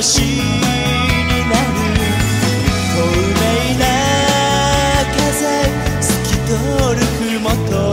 星になる。透明な風透き通る雲と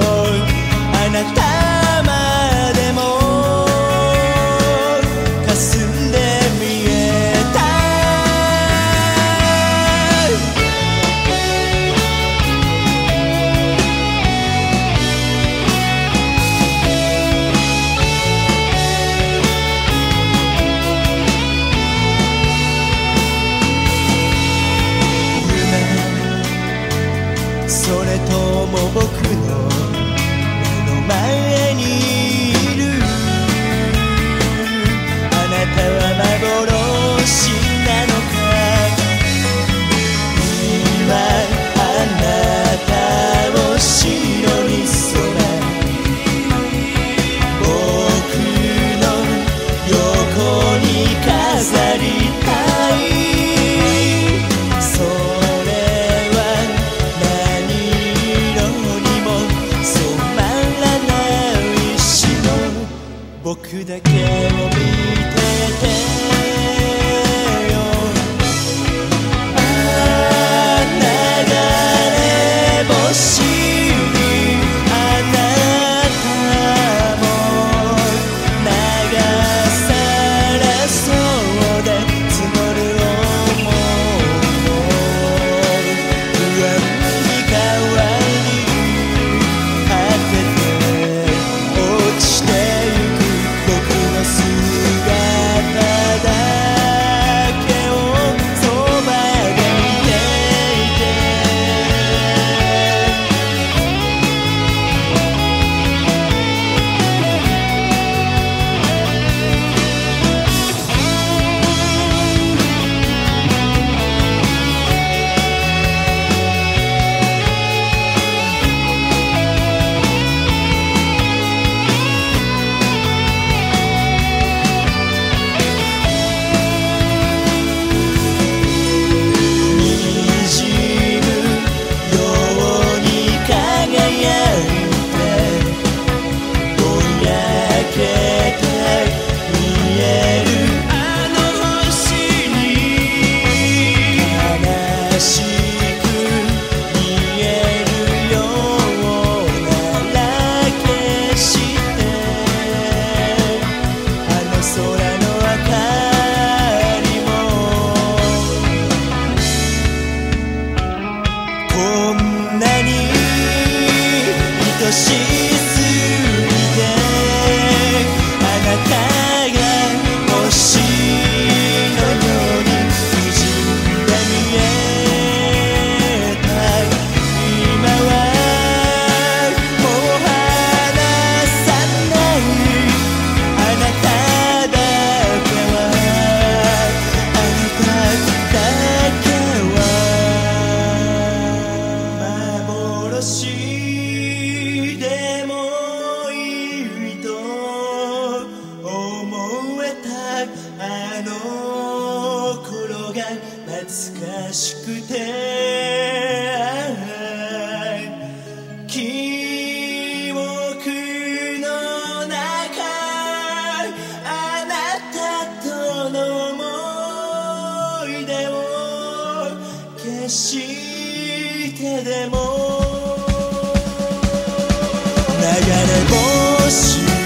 僕だけなに愛しい。しくて記憶の中あなたとの思い出を消してでも。流れ星